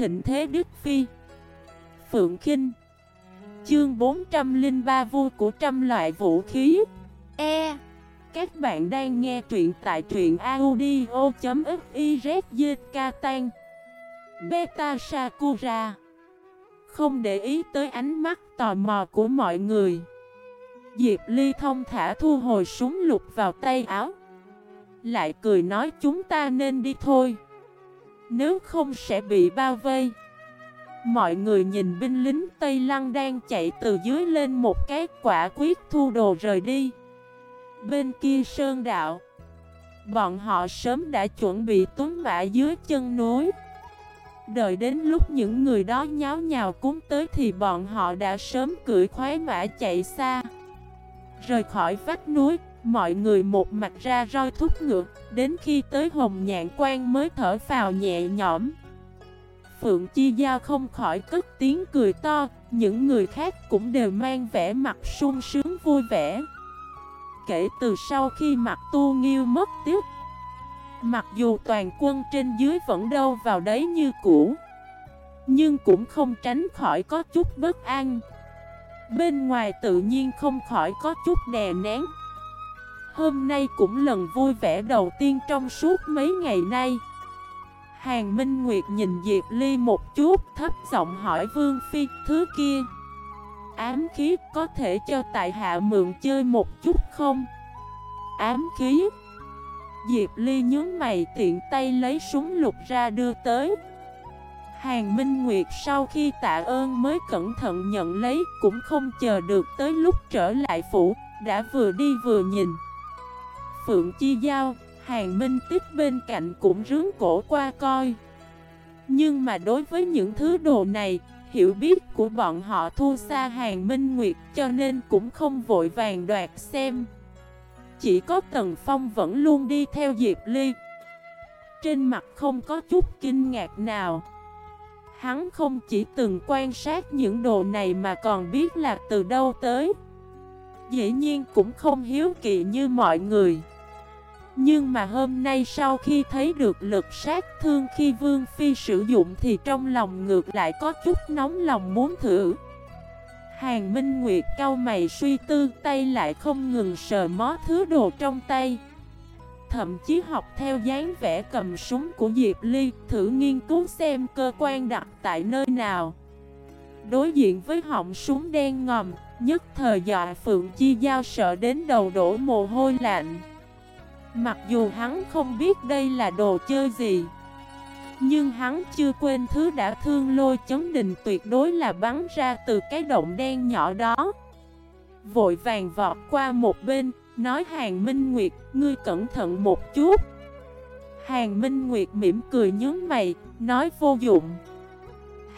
thịnh thế Đức Phi. Phượng Kinh. Chương 403 vua của trăm loại vũ khí. E. Các bạn đang nghe truyện tại truyện audio.xyzkatan Beta Sakura. Không để ý tới ánh mắt tò mò của mọi người. Diệp Ly thông thả thu hồi súng lục vào tay áo. Lại cười nói chúng ta nên đi thôi. Nếu không sẽ bị bao vây. Mọi người nhìn binh lính Tây Lăng đang chạy từ dưới lên một cái quả quyết thu đồ rời đi. Bên kia sơn đạo Bọn họ sớm đã chuẩn bị tuấn mã dưới chân núi. Đợi đến lúc những người đó nháo nhào cúng tới thì bọn họ đã sớm cưỡi khoái mã chạy xa Rời khỏi vách núi, mọi người một mặt ra roi thúc ngược, Đến khi tới hồng nhạn quan mới thở vào nhẹ nhõm. Phượng Chi Giao không khỏi cất tiếng cười to, Những người khác cũng đều mang vẻ mặt sung sướng vui vẻ. Kể từ sau khi mặt tu nghiêu mất tiếp Mặc dù toàn quân trên dưới vẫn đâu vào đấy như cũ, Nhưng cũng không tránh khỏi có chút bất an. Bên ngoài tự nhiên không khỏi có chút đè nén. Hôm nay cũng lần vui vẻ đầu tiên trong suốt mấy ngày nay. Hàng Minh Nguyệt nhìn Diệp Ly một chút, thấp giọng hỏi Vương Phi, thứ kia, Ám khí có thể cho tại hạ mượn chơi một chút không? Ám khí? Diệp Ly nhớ mày, tiện tay lấy súng lục ra đưa tới. Hàng Minh Nguyệt sau khi tạ ơn mới cẩn thận nhận lấy, Cũng không chờ được tới lúc trở lại phủ, Đã vừa đi vừa nhìn. Phượng Chi Giao, Hàng Minh Tích bên cạnh cũng rướng cổ qua coi. Nhưng mà đối với những thứ đồ này, Hiểu biết của bọn họ thua xa Hàng Minh Nguyệt Cho nên cũng không vội vàng đoạt xem. Chỉ có Tần Phong vẫn luôn đi theo Diệp Ly. Trên mặt không có chút kinh ngạc nào. Hắn không chỉ từng quan sát những đồ này mà còn biết là từ đâu tới. Dĩ nhiên cũng không hiếu kỳ như mọi người. Nhưng mà hôm nay sau khi thấy được lực sát thương khi Vương Phi sử dụng Thì trong lòng ngược lại có chút nóng lòng muốn thử. Hàng Minh Nguyệt cao mày suy tư, tay lại không ngừng sờ mó thứ đồ trong tay. Thậm chí học theo dáng vẽ cầm súng của Diệp Ly, Thử nghiên cứu xem cơ quan đặt tại nơi nào. Đối diện với họng súng đen ngòm Nhất thời dọa Phượng Chi Giao sợ đến đầu đổ mồ hôi lạnh. Mặc dù hắn không biết đây là đồ chơi gì Nhưng hắn chưa quên thứ đã thương lôi chấn đình tuyệt đối là bắn ra từ cái động đen nhỏ đó. Vội vàng vọt qua một bên Nói Hàng Minh Nguyệt, ngươi cẩn thận một chút. Hàng Minh Nguyệt mỉm cười nhớ mày, nói vô dụng.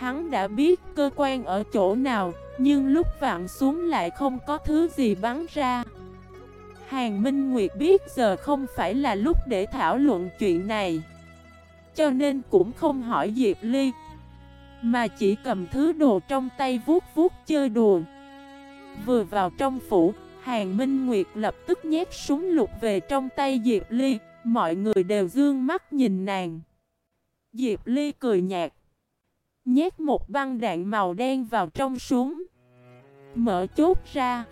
Hắn đã biết cơ quan ở chỗ nào, nhưng lúc vặn xuống lại không có thứ gì bắn ra. Hàng Minh Nguyệt biết giờ không phải là lúc để thảo luận chuyện này Cho nên cũng không hỏi Diệp Ly Mà chỉ cầm thứ đồ trong tay vuốt vuốt chơi đùa. Vừa vào trong phủ Hàng Minh Nguyệt lập tức nhét súng lục về trong tay Diệp Ly, mọi người đều dương mắt nhìn nàng. Diệp Ly cười nhạt, nhét một băng đạn màu đen vào trong súng, mở chốt ra,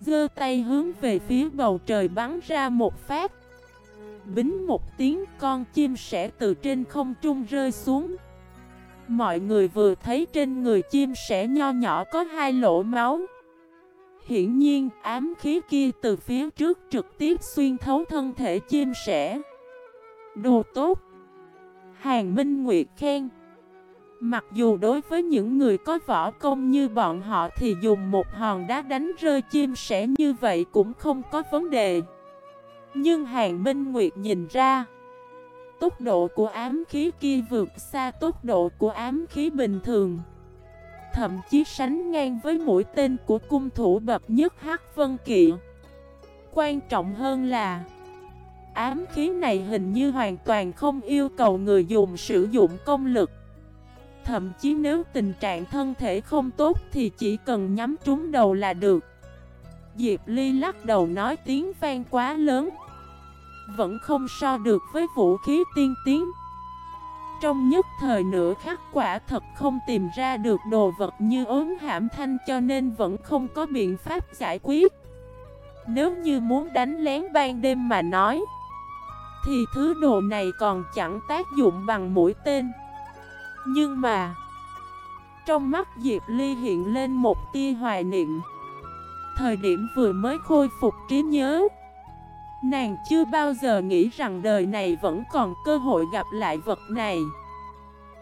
giơ tay hướng về phía bầu trời bắn ra một phát. Bính một tiếng con chim sẻ từ trên không trung rơi xuống. Mọi người vừa thấy trên người chim sẻ nho nhỏ có hai lỗ máu. Hiển nhiên ám khí kia từ phía trước trực tiếp xuyên thấu thân thể chim sẻ Đồ tốt Hàng Minh Nguyệt khen Mặc dù đối với những người có võ công như bọn họ thì dùng một hòn đá đánh rơi chim sẻ như vậy cũng không có vấn đề. Nhưng Hàng Minh Nguyệt nhìn ra, Tốc độ của ám khí kia vượt xa tốc độ của ám khí bình thường. Thậm chí sánh ngang với mũi tên của cung thủ bậc nhất Hắc Vân Kỵ. Quan trọng hơn là, Ám khí này hình như hoàn toàn không yêu cầu người dùng sử dụng công lực. Thậm chí nếu tình trạng thân thể không tốt thì chỉ cần nhắm trúng đầu là được. Diệp Ly lắc đầu nói tiếng vang quá lớn. Vẫn không so được với vũ khí tiên tiến. Trong nhất thời nửa khắc quả thật không tìm ra được đồ vật như ốm hãm thanh cho nên vẫn không có biện pháp giải quyết. Nếu như muốn đánh lén ban đêm mà nói, Thì thứ đồ này còn chẳng tác dụng bằng mũi tên. Nhưng mà, Trong mắt Diệp Ly hiện lên một tia hoài niệm. Thời điểm vừa mới khôi phục trí nhớ, Nàng chưa bao giờ nghĩ rằng đời này vẫn còn cơ hội gặp lại vật này.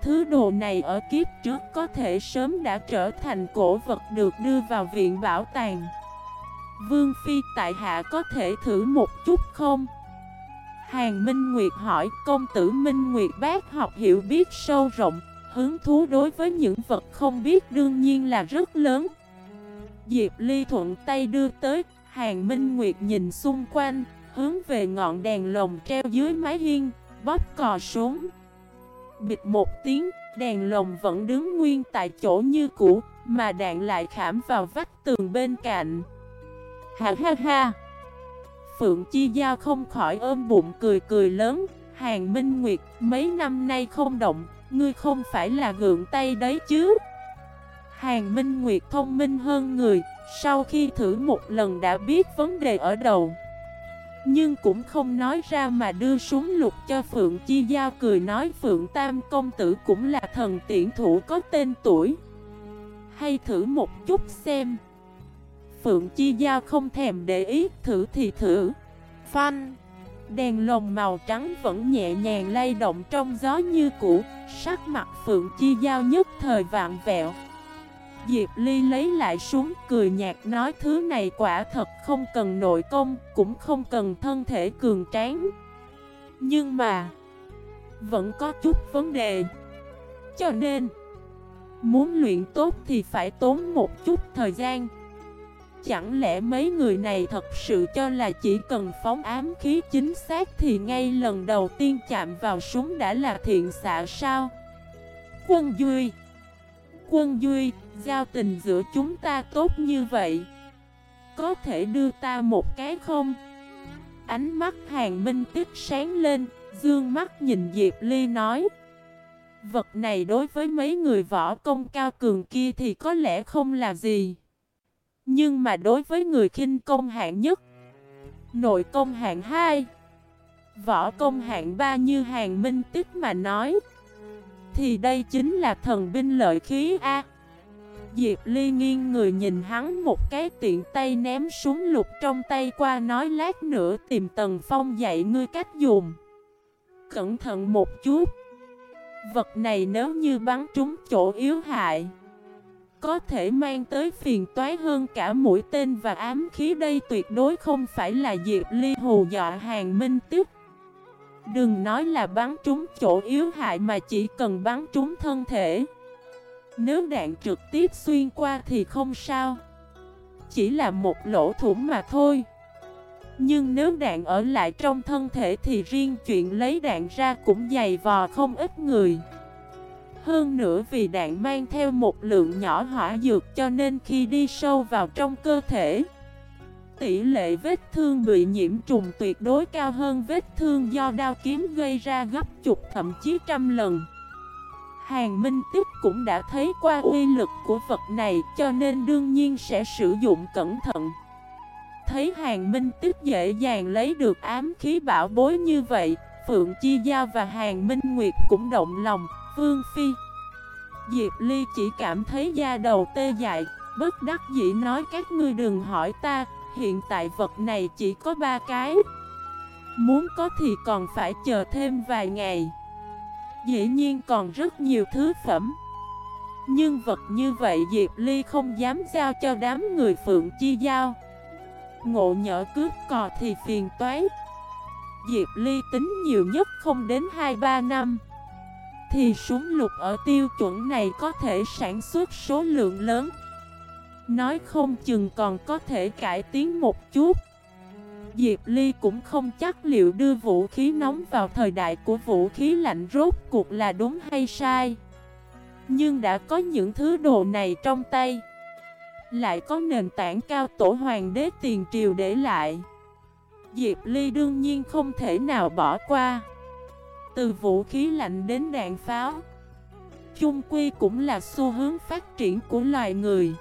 Thứ đồ này ở kiếp trước có thể sớm đã trở thành cổ vật được đưa vào viện bảo tàng. Vương Phi tại hạ có thể thử một chút không? Hàng Minh Nguyệt hỏi, công tử Minh Nguyệt bác học hiểu biết sâu rộng, Hứng thú đối với những vật không biết đương nhiên là rất lớn. Diệp Ly thuận tay đưa tới, Hàng Minh Nguyệt nhìn xung quanh, Hướng về ngọn đèn lồng treo dưới mái hiên, Bóp cò xuống. Bịt một tiếng, Đèn lồng vẫn đứng nguyên tại chỗ như cũ, Mà đạn lại khảm vào vách tường bên cạnh. Ha ha ha! Phượng Chi Giao không khỏi ôm bụng cười cười lớn. Hàng Minh Nguyệt, mấy năm nay không động, Ngươi không phải là gượng tay đấy chứ? Hàng Minh Nguyệt thông minh hơn người, Sau khi thử một lần đã biết vấn đề ở đầu. Nhưng cũng không nói ra mà đưa súng lục cho Phượng Chi Giao cười nói Phượng Tam Công Tử cũng là thần tiện thủ có tên tuổi. Hay thử một chút xem. Phượng Chi Giao không thèm để ý, thử thì thử. Phanh. Đèn lồng màu trắng vẫn nhẹ nhàng lay động trong gió như cũ, Sắc mặt Phượng Chi Giao nhất thời vạn vẹo. Diệp Ly lấy lại súng, cười nhạt nói thứ này quả thật không cần nội công, Cũng không cần thân thể cường tráng. Nhưng mà, Vẫn có chút vấn đề. Cho nên, Muốn luyện tốt thì phải tốn một chút thời gian. Chẳng lẽ mấy người này thật sự cho là chỉ cần phóng ám khí chính xác thì ngay lần đầu tiên chạm vào súng đã là thiện xạ sao? Quân Duy Quân Duy, giao tình giữa chúng ta tốt như vậy Có thể đưa ta một cái không? Ánh mắt hàng minh tích sáng lên Dương mắt nhìn Diệp Ly nói Vật này đối với mấy người võ công cao cường kia thì có lẽ không là gì nhưng mà đối với người khinh công hạng nhất, Nội công hạng 2 Võ công hạng 3 như hàng minh tích mà nói, Thì đây chính là thần binh lợi khí A. Diệp Ly nghiêng người nhìn hắn một cái tiện tay ném súng lục trong tay qua nói lát nữa tìm Tần Phong dạy ngươi cách dùng. Cẩn thận một chút. Vật này nếu như bắn trúng chỗ yếu hại có thể mang tới phiền toái hơn cả mũi tên và ám khí đây tuyệt đối không phải là Diệp Ly hù dọa hàng minh tiếp. Đừng nói là bắn trúng chỗ yếu hại mà chỉ cần bắn trúng thân thể. Nếu đạn trực tiếp xuyên qua thì không sao. Chỉ là một lỗ thủng mà thôi. Nhưng nếu đạn ở lại trong thân thể thì riêng chuyện lấy đạn ra cũng dày vò không ít người hơn nữa vì đạn mang theo một lượng nhỏ hỏa dược cho nên khi đi sâu vào trong cơ thể, Tỷ lệ vết thương bị nhiễm trùng tuyệt đối cao hơn vết thương do đao kiếm gây ra gấp chục thậm chí trăm lần. Hàng Minh Tiếp cũng đã thấy qua uy lực của vật này cho nên đương nhiên sẽ sử dụng cẩn thận. Thấy Hàng Minh Tiếp dễ dàng lấy được ám khí bảo bối như vậy, Phượng Chi Giao và Hàng Minh Nguyệt cũng động lòng. Vương Phi. Diệp Ly chỉ cảm thấy da đầu tê dại, Bất đắc dĩ nói, các ngươi đừng hỏi ta, Hiện tại vật này chỉ có ba cái. Muốn có thì còn phải chờ thêm vài ngày. Dĩ nhiên còn rất nhiều thứ phẩm. Nhưng vật như vậy Diệp Ly không dám giao cho đám người Phượng Chi Giao. Ngộ nhỡ cướp cò thì phiền toái. Diệp Ly tính nhiều nhất không đến 2-3 năm thì súng lục ở tiêu chuẩn này có thể sản xuất số lượng lớn. Nói không chừng còn có thể cải tiến một chút. Diệp Ly cũng không chắc liệu đưa vũ khí nóng vào thời đại của vũ khí lạnh rốt cuộc là đúng hay sai. Nhưng đã có những thứ đồ này trong tay, Lại có nền tảng cao tổ hoàng đế tiền triều để lại. Diệp Ly đương nhiên không thể nào bỏ qua từ vũ khí lạnh đến đạn pháo. Chung quy cũng là xu hướng phát triển của loài người.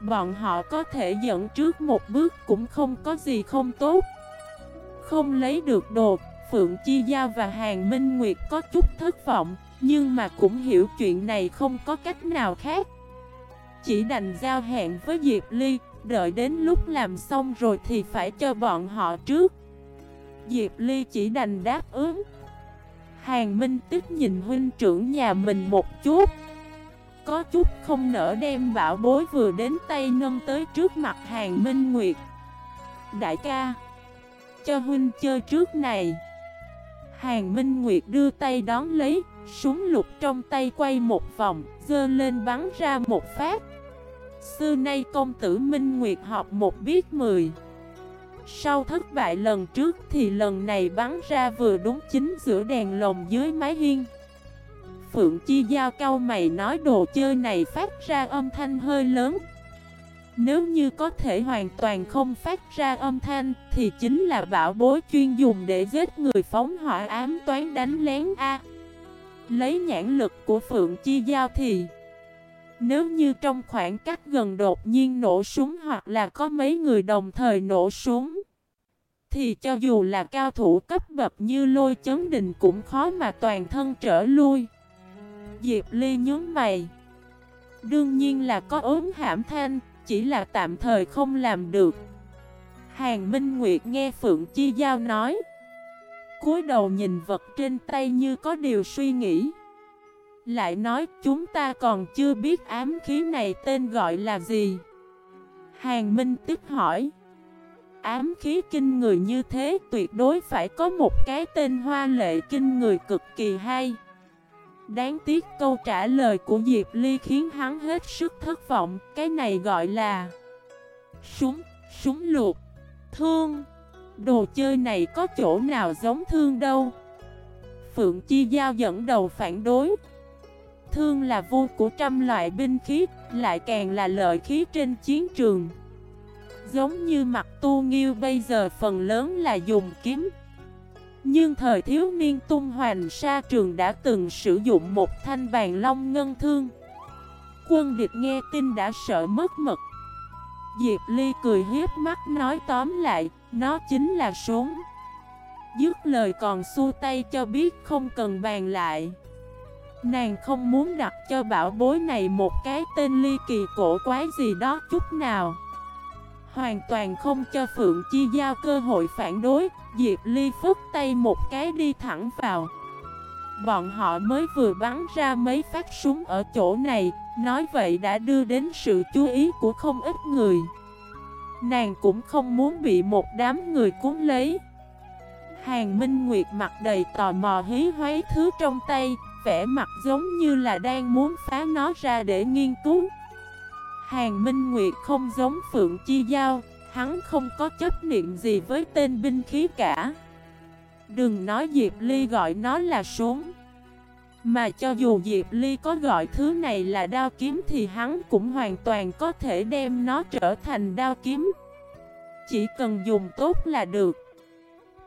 Bọn họ có thể dẫn trước một bước cũng không có gì không tốt. Không lấy được đồ, Phượng Chi Giao và Hàng Minh Nguyệt có chút thất vọng, Nhưng mà cũng hiểu chuyện này không có cách nào khác. Chỉ đành giao hẹn với Diệp Ly, Đợi đến lúc làm xong rồi thì phải cho bọn họ trước. Diệp Ly chỉ đành đáp ứng. Hàng Minh tức nhìn huynh trưởng nhà mình một chút. Có chút không nỡ đem bảo bối vừa đến tay nâng tới trước mặt Hàng Minh Nguyệt. Đại ca, Cho huynh chơi trước này. Hàng Minh Nguyệt đưa tay đón lấy, Súng lục trong tay quay một vòng Dơ lên bắn ra một phát. Xưa nay công tử Minh Nguyệt học một biết mười sau thất bại lần trước thì lần này bắn ra vừa đúng chính giữa đèn lồng dưới mái hiên. Phượng Chi Giao cao mày nói đồ chơi này phát ra âm thanh hơi lớn. Nếu như có thể hoàn toàn không phát ra âm thanh Thì chính là bảo bối chuyên dùng để giết người phóng hỏa ám toán đánh lén A. Lấy nhãn lực của Phượng Chi Giao thì nếu như trong khoảng cách gần đột nhiên nổ súng hoặc là có mấy người đồng thời nổ súng, Thì cho dù là cao thủ cấp bậc như lôi chấn đình cũng khó mà toàn thân trở lui. Diệp Ly nhướng mày. Đương nhiên là có ốm hãm thanh, Chỉ là tạm thời không làm được. Hàng Minh Nguyệt nghe Phượng Chi Giao nói. Cúi đầu nhìn vật trên tay như có điều suy nghĩ lại nói chúng ta còn chưa biết ám khí này tên gọi là gì. Hàng Minh tức hỏi. Ám khí kinh người như thế tuyệt đối phải có một cái tên hoa lệ kinh người cực kỳ hay. Đáng tiếc câu trả lời của Diệp Ly khiến hắn hết sức thất vọng Cái này gọi là Súng, súng luộc, thương. Đồ chơi này có chỗ nào giống thương đâu? Phượng Chi Giao dẫn đầu phản đối. Thương là vua của trăm loại binh khí, lại càng là lợi khí trên chiến trường. Giống như mặt tu nghiêu bây giờ phần lớn là dùng kiếm. Nhưng thời thiếu niên tung hoành sa trường đã từng sử dụng một thanh bàn long ngân thương. Quân địch nghe tin đã sợ mất mật. Diệp Ly cười hiếp mắt nói tóm lại, nó chính là súng. Dứt lời còn xua tay cho biết không cần bàn lại. Nàng không muốn đặt cho bảo bối này một cái tên ly kỳ cổ quái gì đó chút nào. Hoàn toàn không cho Phượng Chi Giao cơ hội phản đối, Diệp Ly phức tay một cái đi thẳng vào. Bọn họ mới vừa bắn ra mấy phát súng ở chỗ này, Nói vậy đã đưa đến sự chú ý của không ít người. Nàng cũng không muốn bị một đám người cuốn lấy. Hàng Minh Nguyệt mặt đầy tò mò hí hoáy thứ trong tay vẻ mặt giống như là đang muốn phá nó ra để nghiên cứu. Hàng Minh Nguyệt không giống Phượng Chi Giao, Hắn không có chấp niệm gì với tên binh khí cả. Đừng nói Diệp Ly gọi nó là súng, Mà cho dù Diệp Ly có gọi thứ này là đao kiếm Thì hắn cũng hoàn toàn có thể đem nó trở thành đao kiếm. Chỉ cần dùng tốt là được.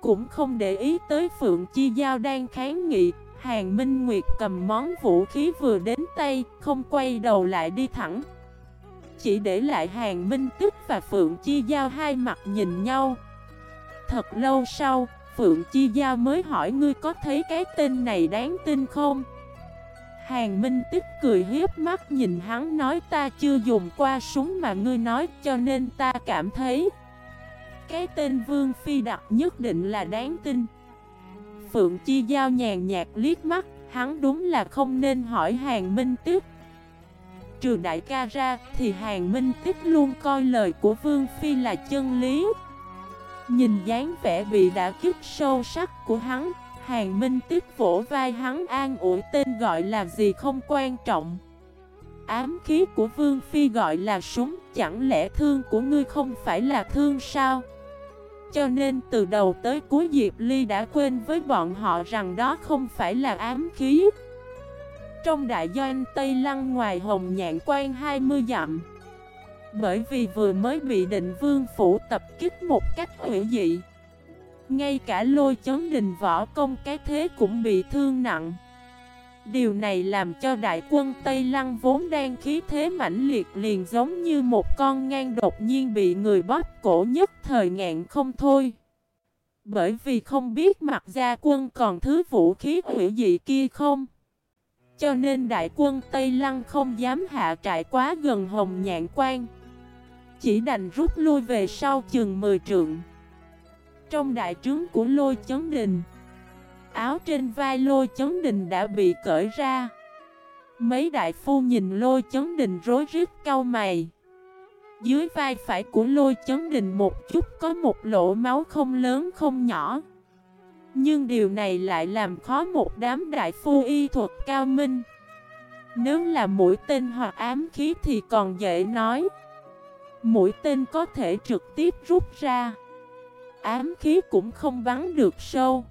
Cũng không để ý tới Phượng Chi Giao đang kháng nghị. Hàng Minh Nguyệt cầm món vũ khí vừa đến tay, không quay đầu lại đi thẳng. Chỉ để lại Hàng Minh Tức và Phượng Chi Giao hai mặt nhìn nhau. Thật lâu sau, Phượng Chi Giao mới hỏi ngươi có thấy cái tên này đáng tin không? Hàng Minh Tức cười hiếp mắt nhìn hắn nói ta chưa dùng qua súng mà ngươi nói cho nên ta cảm thấy Cái tên Vương Phi đặt nhất định là đáng tin Phượng Chi Giao nhàn nhạt liếc mắt, hắn đúng là không nên hỏi Hàng Minh Tiếp. Trừ đại ca ra, thì Hàng Minh Tiếp luôn coi lời của Vương Phi là chân lý. Nhìn dáng vẻ bị đã kích sâu sắc của hắn, Hàng Minh Tiếp vỗ vai hắn an ủi tên gọi là gì không quan trọng. Ám khí của Vương Phi gọi là súng, chẳng lẽ thương của ngươi không phải là thương sao? Cho nên từ đầu tới cuối Diệp Ly đã quên với bọn họ rằng đó không phải là ám khí. Trong đại doanh Tây Lăng ngoài hồng nhạn quan 20 dặm. Bởi vì vừa mới bị định vương phủ tập kích một cách hữu dị. Ngay cả lôi chấn đình võ công cái thế cũng bị thương nặng. Điều này làm cho đại quân Tây Lăng vốn đang khí thế mãnh liệt liền giống như một con ngang đột nhiên bị người bóp cổ nhất thời ngạn không thôi. Bởi vì không biết mặt gia quân còn thứ vũ khí hữu dị kia không. Cho nên đại quân Tây Lăng không dám hạ trại quá gần hồng nhạn quan. Chỉ đành rút lui về sau chừng 10 trượng. Trong đại trướng của lôi chấn đình áo trên vai lôi chấn đình đã bị cởi ra. Mấy đại phu nhìn lôi chấn đình rối rít cau mày. Dưới vai phải của lôi chấn đình một chút có một lỗ máu không lớn không nhỏ. Nhưng điều này lại làm khó một đám đại phu y thuật cao minh. Nếu là mũi tên hoặc ám khí thì còn dễ nói. Mũi tên có thể trực tiếp rút ra. Ám khí cũng không bắn được sâu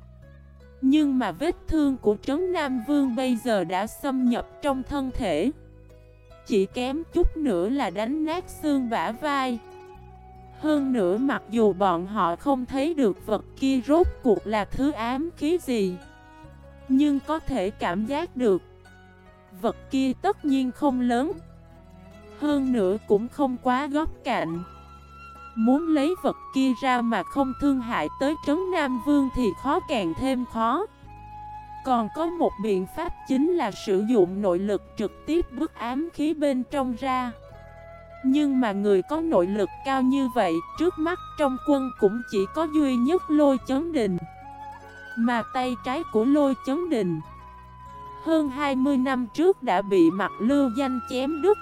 nhưng mà vết thương của Trấn Nam Vương bây giờ đã xâm nhập trong thân thể. Chỉ kém chút nữa là đánh nát xương bả vai. Hơn nữa mặc dù bọn họ không thấy được vật kia rốt cuộc là thứ ám khí gì, Nhưng có thể cảm giác được. Vật kia tất nhiên không lớn, Hơn nữa cũng không quá góc cạnh. Muốn lấy vật kia ra mà không thương hại tới Trấn Nam Vương thì khó càng thêm khó. Còn có một biện pháp chính là sử dụng nội lực trực tiếp bức ám khí bên trong ra. Nhưng mà người có nội lực cao như vậy, Trước mắt trong quân cũng chỉ có duy nhất lôi chấn đình. Mà tay trái của lôi chấn đình, Hơn 20 năm trước đã bị mặt lưu danh chém đứt.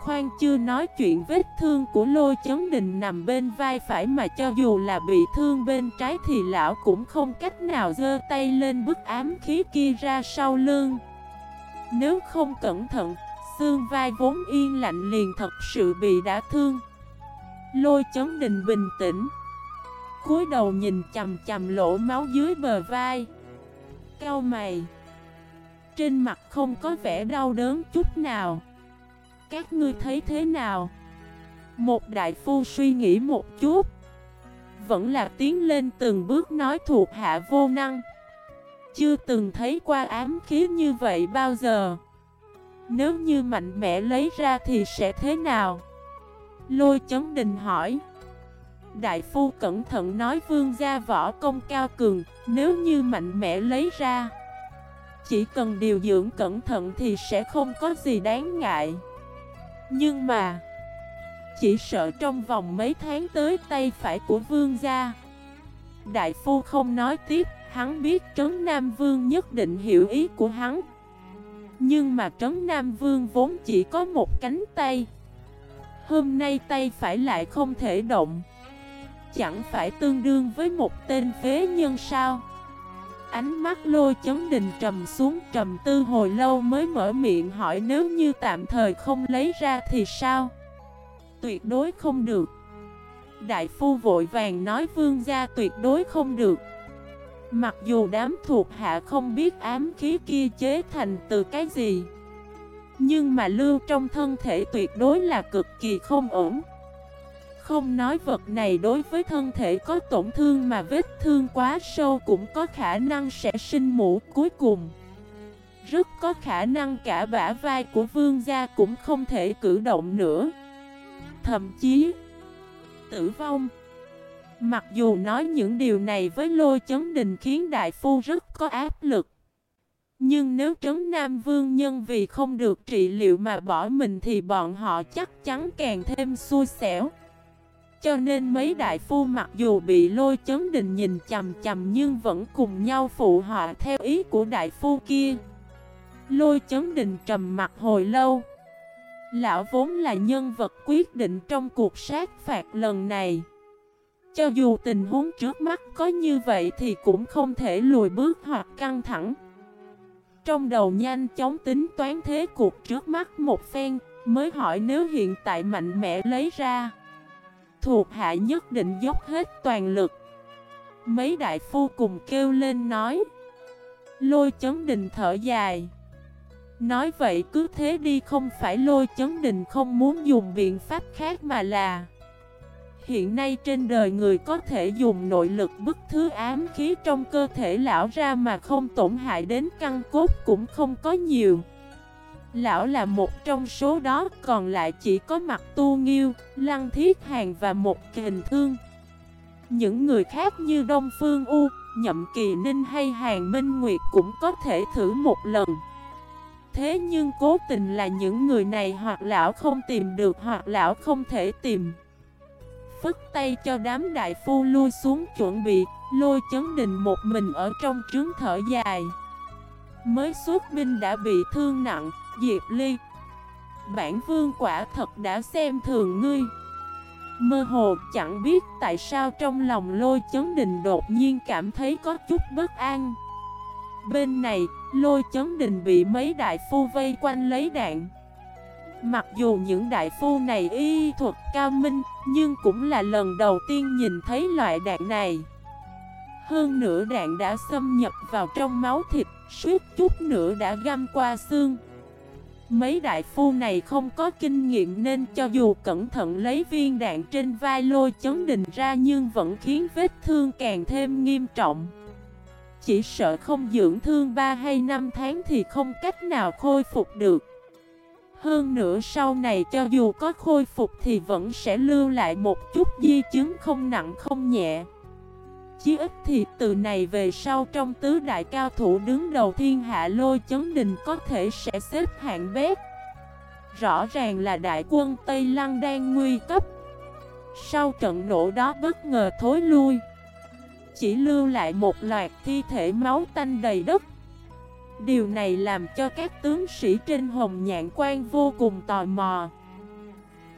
Khoan chưa nói chuyện vết thương của lôi chấn đình nằm bên vai phải mà cho dù là bị thương bên trái thì lão cũng không cách nào giơ tay lên bức ám khí kia ra sau lưng. Nếu không cẩn thận, xương vai vốn yên lạnh liền thật sự bị đã thương. Lôi chấn đình bình tĩnh, cúi đầu nhìn chầm chầm lỗ máu dưới bờ vai. Cao mày, trên mặt không có vẻ đau đớn chút nào. Các ngươi thấy thế nào? Một đại phu suy nghĩ một chút. Vẫn là tiến lên từng bước nói thuộc hạ vô năng. Chưa từng thấy qua ám khí như vậy bao giờ. Nếu như mạnh mẽ lấy ra thì sẽ thế nào? Lôi chấn đình hỏi. Đại phu cẩn thận nói vương gia võ công cao cường, Nếu như mạnh mẽ lấy ra. Chỉ cần điều dưỡng cẩn thận thì sẽ không có gì đáng ngại nhưng mà, Chỉ sợ trong vòng mấy tháng tới tay phải của vương gia. Đại phu không nói tiếp, Hắn biết Trấn Nam Vương nhất định hiểu ý của hắn. Nhưng mà Trấn Nam Vương vốn chỉ có một cánh tay. Hôm nay tay phải lại không thể động. Chẳng phải tương đương với một tên phế nhân sao? Ánh mắt lôi chấn đình trầm xuống, trầm tư hồi lâu mới mở miệng hỏi nếu như tạm thời không lấy ra thì sao? Tuyệt đối không được. Đại phu vội vàng nói vương gia tuyệt đối không được. Mặc dù đám thuộc hạ không biết ám khí kia chế thành từ cái gì, Nhưng mà lưu trong thân thể tuyệt đối là cực kỳ không ổn không nói vật này đối với thân thể có tổn thương mà vết thương quá sâu cũng có khả năng sẽ sinh mũ cuối cùng. Rất có khả năng cả bả vai của vương gia cũng không thể cử động nữa. Thậm chí, tử vong. Mặc dù nói những điều này với lôi chấn đình khiến đại phu rất có áp lực. Nhưng nếu trấn Nam Vương nhân vì không được trị liệu mà bỏ mình thì bọn họ chắc chắn càng thêm xui xẻo. Cho nên mấy đại phu mặc dù bị lôi chấn đình nhìn chầm chầm nhưng vẫn cùng nhau phụ họa theo ý của đại phu kia. Lôi chấn đình trầm mặt hồi lâu. Lão vốn là nhân vật quyết định trong cuộc sát phạt lần này. Cho dù tình huống trước mắt có như vậy thì cũng không thể lùi bước hoặc căng thẳng. Trong đầu nhanh chóng tính toán thế cuộc trước mắt một phen, mới hỏi nếu hiện tại mạnh mẽ lấy ra. Thuộc hạ nhất định dốc hết toàn lực. Mấy đại phu cùng kêu lên nói. Lôi chấn đình thở dài. Nói vậy cứ thế đi không phải lôi chấn đình không muốn dùng biện pháp khác mà là. Hiện nay trên đời người có thể dùng nội lực bức thứ ám khí trong cơ thể lão ra mà không tổn hại đến căn cốt cũng không có nhiều. Lão là một trong số đó, còn lại chỉ có mặt tu nghiêu, lăng thiết hàng và một kình thương. Những người khác như Đông Phương U, Nhậm Kỳ Ninh hay Hàng Minh Nguyệt cũng có thể thử một lần. Thế nhưng cố tình là những người này hoặc lão không tìm được hoặc lão không thể tìm. Phất tay cho đám đại phu lui xuống chuẩn bị, lôi chấn đình một mình ở trong trướng thở dài. Mới xuất binh đã bị thương nặng, Diệp Ly. Bản vương quả thật đã xem thường ngươi. Mơ hồ chẳng biết tại sao trong lòng lôi chấn đình đột nhiên cảm thấy có chút bất an. Bên này, lôi chấn đình bị mấy đại phu vây quanh lấy đạn. Mặc dù những đại phu này y thuật cao minh Nhưng cũng là lần đầu tiên nhìn thấy loại đạn này. Hơn nửa đạn đã xâm nhập vào trong máu thịt Suốt chút nữa đã găm qua xương. Mấy đại phu này không có kinh nghiệm nên cho dù cẩn thận lấy viên đạn trên vai lôi chấn đình ra nhưng vẫn khiến vết thương càng thêm nghiêm trọng. Chỉ sợ không dưỡng thương 3 hay 5 tháng thì không cách nào khôi phục được. Hơn nữa sau này cho dù có khôi phục thì vẫn sẽ lưu lại một chút di chứng không nặng không nhẹ. Chí ít thì từ này về sau trong tứ đại cao thủ đứng đầu thiên hạ lôi chấn đình có thể sẽ xếp hạng bét. Rõ ràng là đại quân Tây Lăng đang nguy cấp. Sau trận nổ đó bất ngờ thối lui. Chỉ lưu lại một loạt thi thể máu tanh đầy đất. Điều này làm cho các tướng sĩ trên hồng nhạn quan vô cùng tò mò.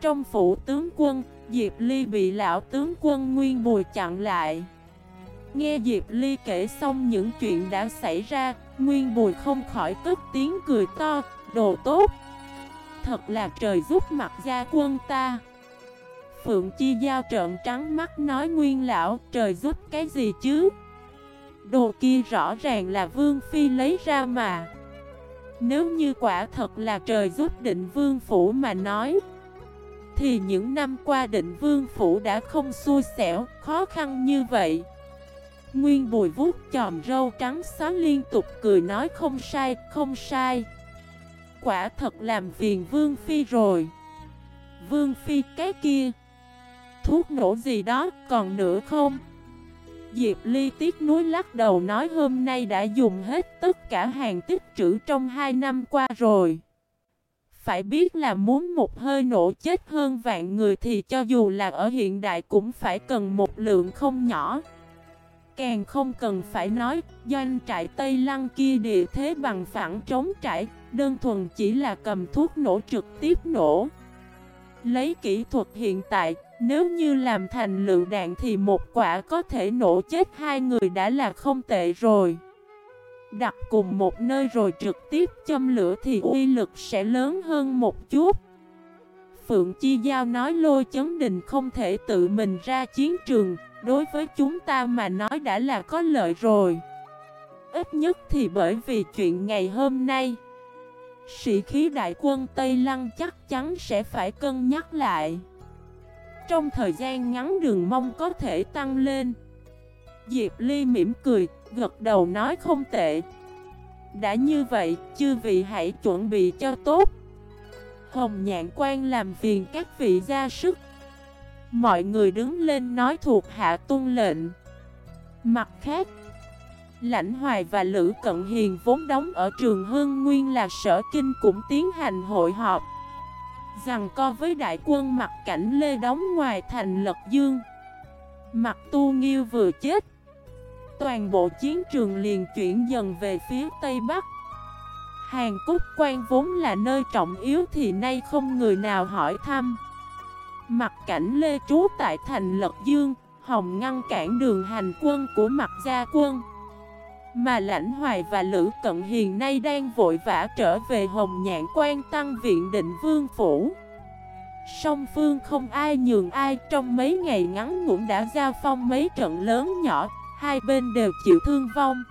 Trong phủ tướng quân, Diệp Ly bị lão tướng quân Nguyên Bùi chặn lại. Nghe Diệp Ly kể xong những chuyện đã xảy ra, Nguyên Bùi không khỏi cất tiếng cười to, đồ tốt. Thật là trời giúp mặt gia quân ta. Phượng Chi Giao trợn trắng mắt nói Nguyên Lão, trời giúp cái gì chứ? Đồ kia rõ ràng là Vương Phi lấy ra mà. Nếu như quả thật là trời giúp định Vương Phủ mà nói, thì những năm qua định Vương Phủ đã không xui xẻo, khó khăn như vậy. Nguyên bùi vuốt chòm râu trắng xóa liên tục cười nói không sai, không sai. Quả thật làm phiền Vương Phi rồi. Vương Phi cái kia. Thuốc nổ gì đó còn nữa không? Diệp Ly tiếc nuối lắc đầu nói hôm nay đã dùng hết tất cả hàng tích trữ trong hai năm qua rồi. Phải biết là muốn một hơi nổ chết hơn vạn người thì cho dù là ở hiện đại cũng phải cần một lượng không nhỏ. Càng không cần phải nói, doanh trại Tây Lăng kia địa thế bằng phẳng trống trải, đơn thuần chỉ là cầm thuốc nổ trực tiếp nổ. Lấy kỹ thuật hiện tại, nếu như làm thành lựu đạn thì một quả có thể nổ chết hai người đã là không tệ rồi. Đặt cùng một nơi rồi trực tiếp châm lửa thì uy lực sẽ lớn hơn một chút. Phượng Chi Giao nói lôi chấn đình không thể tự mình ra chiến trường, đối với chúng ta mà nói đã là có lợi rồi. Ít nhất thì bởi vì chuyện ngày hôm nay, sĩ khí đại quân Tây Lăng chắc chắn sẽ phải cân nhắc lại. Trong thời gian ngắn đường mong có thể tăng lên. Diệp Ly mỉm cười, gật đầu nói không tệ. Đã như vậy, chư vị hãy chuẩn bị cho tốt. Hồng Nhạn Quan làm phiền các vị ra sức. Mọi người đứng lên nói thuộc hạ tuân lệnh. Mặt khác, Lãnh Hoài và Lữ Cận Hiền vốn đóng ở trường Hương Nguyên là sở kinh cũng tiến hành hội họp. Rằng co với đại quân mặt cảnh Lê đóng ngoài thành Lật Dương. Mặt tu nghiêu vừa chết. Toàn bộ chiến trường liền chuyển dần về phía Tây Bắc. Hàng Cúc quan vốn là nơi trọng yếu thì nay không người nào hỏi thăm. Mặt cảnh Lê trú tại thành Lật Dương, Hồng ngăn cản đường hành quân của mặt gia quân. Mà Lãnh Hoài và Lữ Cận Hiền nay đang vội vã trở về Hồng Nhạn quan tăng viện định vương phủ. Song phương không ai nhường ai trong mấy ngày ngắn ngủn đã giao phong mấy trận lớn nhỏ, hai bên đều chịu thương vong.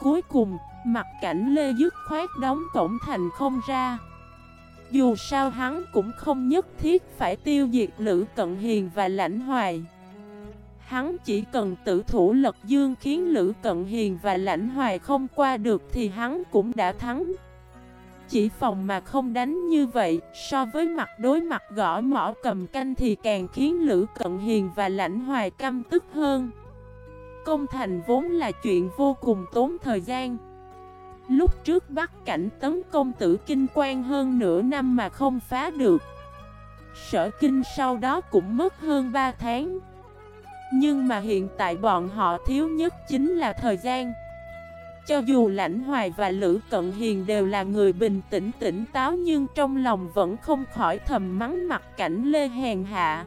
Cuối cùng, mặt cảnh Lê dứt khoát đóng cổng thành không ra. Dù sao hắn cũng không nhất thiết phải tiêu diệt Lữ Cận Hiền và Lãnh Hoài. Hắn chỉ cần tử thủ lật dương khiến Lữ Cận Hiền và Lãnh Hoài không qua được thì hắn cũng đã thắng. Chỉ phòng mà không đánh như vậy, So với mặt đối mặt gõ mỏ cầm canh thì càng khiến Lữ Cận Hiền và Lãnh Hoài căm tức hơn. Công thành vốn là chuyện vô cùng tốn thời gian. Lúc trước bắt cảnh tấn công tử kinh quan hơn nửa năm mà không phá được. Sở kinh sau đó cũng mất hơn 3 tháng. Nhưng mà hiện tại bọn họ thiếu nhất chính là thời gian. Cho dù Lãnh Hoài và Lữ Cận Hiền đều là người bình tĩnh tỉnh táo Nhưng trong lòng vẫn không khỏi thầm mắng mặt cảnh Lê Hèn Hạ.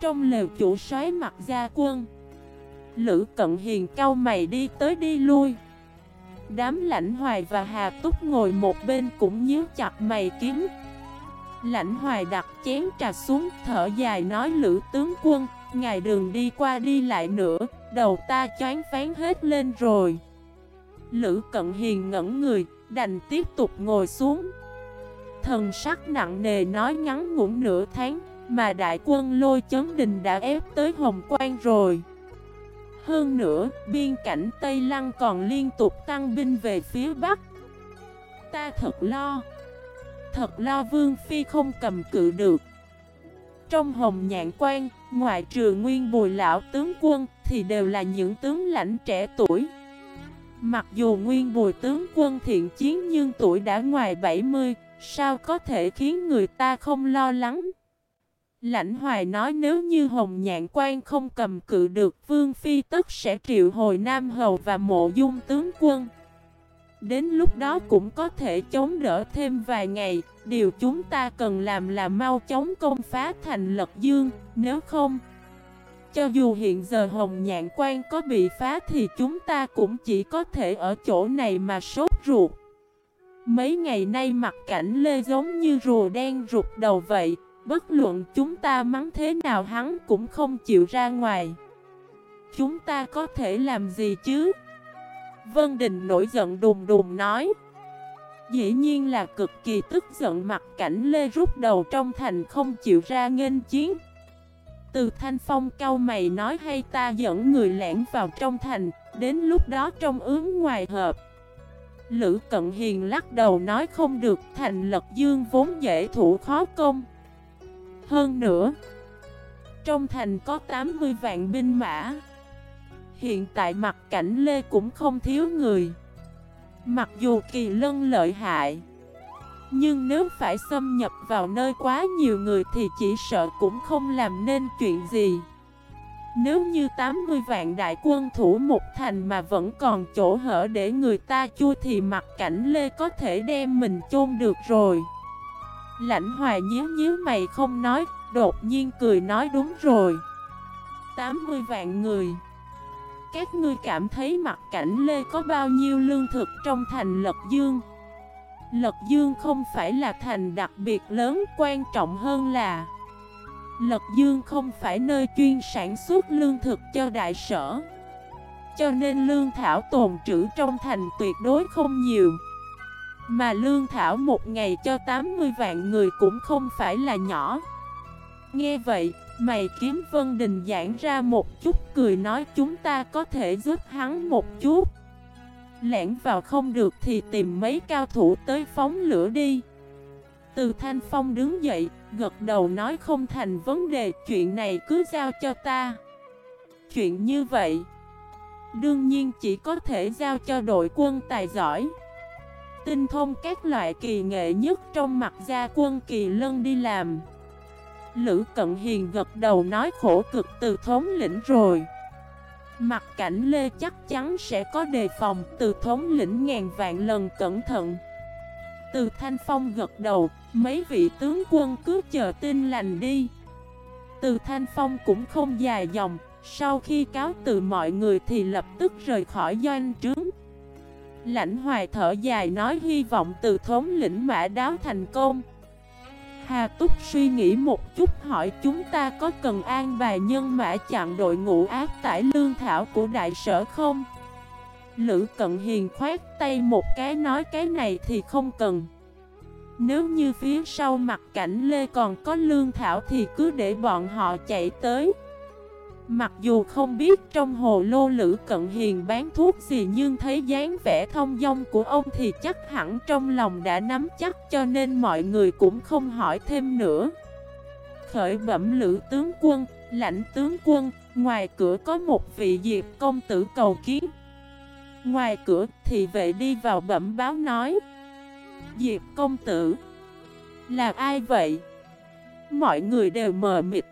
Trong lều chủ soái mặt gia quân, Lữ Cận Hiền cao mày đi tới đi lui. Đám lãnh hoài và hà túc ngồi một bên cũng nhíu chặt mày kiếm Lãnh hoài đặt chén trà xuống, thở dài nói, lữ tướng quân, Ngài đường đi qua đi lại nữa, Đầu ta choáng phán hết lên rồi. Lữ cận hiền ngẩn người, Đành tiếp tục ngồi xuống. Thần sắc nặng nề nói, ngắn ngủn nửa tháng, Mà đại quân lôi chấn đình đã ép tới Hồng Quang rồi hơn nữa, biên cảnh Tây Lăng còn liên tục tăng binh về phía Bắc. Ta thật lo. Thật lo Vương Phi không cầm cự được. Trong hồng nhạn quan, ngoại trừ nguyên bùi lão tướng quân, thì đều là những tướng lãnh trẻ tuổi. Mặc dù nguyên bùi tướng quân thiện chiến nhưng tuổi đã ngoài 70, sao có thể khiến người ta không lo lắng? Lãnh hoài nói nếu như Hồng Nhạn Quan không cầm cự được Vương Phi tất sẽ triệu hồi Nam Hầu và mộ dung tướng quân. Đến lúc đó cũng có thể chống đỡ thêm vài ngày, điều chúng ta cần làm là mau chóng công phá thành lật dương, nếu không... Cho dù hiện giờ Hồng Nhạn Quan có bị phá thì chúng ta cũng chỉ có thể ở chỗ này mà sốt ruột. Mấy ngày nay mặt cảnh Lê giống như rùa đen rụt đầu vậy, Bất luận chúng ta mắng thế nào hắn cũng không chịu ra ngoài. Chúng ta có thể làm gì chứ? Vân Đình nổi giận đùng đùng nói. Dĩ nhiên là cực kỳ tức giận mặt cảnh Lê rút đầu trong thành không chịu ra nghênh chiến. Từ thanh phong cao mày nói hay ta dẫn người lẻn vào trong thành, Đến lúc đó trong ướm ngoài hợp. Lữ Cận Hiền lắc đầu nói không được, Thành lật dương vốn dễ thủ khó công hơn nữa, trong thành có 80 vạn binh mã. Hiện tại mặt cảnh Lê cũng không thiếu người. Mặc dù kỳ lân lợi hại, nhưng nếu phải xâm nhập vào nơi quá nhiều người thì chỉ sợ cũng không làm nên chuyện gì. Nếu như 80 vạn đại quân thủ một thành mà vẫn còn chỗ hở để người ta chui thì mặt cảnh Lê có thể đem mình chôn được rồi. Lãnh hoài nhíu nhíu mày không nói, đột nhiên cười nói đúng rồi. 80 vạn người. Các ngươi cảm thấy mặt cảnh Lê có bao nhiêu lương thực trong thành Lật Dương? Lật Dương không phải là thành đặc biệt lớn quan trọng hơn là Lật Dương không phải nơi chuyên sản xuất lương thực cho đại sở. Cho nên lương thảo tồn trữ trong thành tuyệt đối không nhiều mà lương thảo một ngày cho 80 vạn người cũng không phải là nhỏ. Nghe vậy, mày kiếm Vân Đình giãn ra một chút cười nói chúng ta có thể giúp hắn một chút. Lẻn vào không được thì tìm mấy cao thủ tới phóng lửa đi. Từ Thanh Phong đứng dậy, gật đầu nói không thành vấn đề chuyện này cứ giao cho ta. Chuyện như vậy Đương nhiên chỉ có thể giao cho đội quân tài giỏi tinh thông các loại kỳ nghệ nhất trong mặt gia quân kỳ lân đi làm. Lữ Cận Hiền gật đầu nói khổ cực từ thống lĩnh rồi. Mặt cảnh Lê chắc chắn sẽ có đề phòng từ thống lĩnh ngàn vạn lần cẩn thận. Từ Thanh Phong gật đầu, mấy vị tướng quân cứ chờ tin lành đi. Từ Thanh Phong cũng không dài dòng Sau khi cáo từ mọi người thì lập tức rời khỏi doanh trướng. Lãnh hoài thở dài nói hy vọng từ thống lĩnh mã đáo thành công. Hà Túc suy nghĩ một chút hỏi chúng ta có cần an bài nhân mã chặn đội ngũ ác tải lương thảo của đại sở không? Lữ Cận Hiền khoát tay một cái nói cái này thì không cần. Nếu như phía sau mặt cảnh Lê còn có lương thảo thì cứ để bọn họ chạy tới. Mặc dù không biết trong hồ lô lữ cận hiền bán thuốc gì nhưng thấy dáng vẻ thông dong của ông thì chắc hẳn trong lòng đã nắm chắc cho nên mọi người cũng không hỏi thêm nữa. Khởi bẩm lữ tướng quân, lãnh tướng quân, ngoài cửa có một vị diệp công tử cầu kiến. Ngoài cửa thì vệ đi vào bẩm báo nói Diệp công tử Là ai vậy? Mọi người đều mờ mịt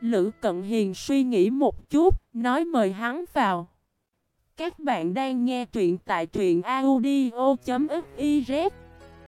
Lữ Cận Hiền suy nghĩ một chút, nói mời hắn vào. Các bạn đang nghe truyện tại truyện audio.fif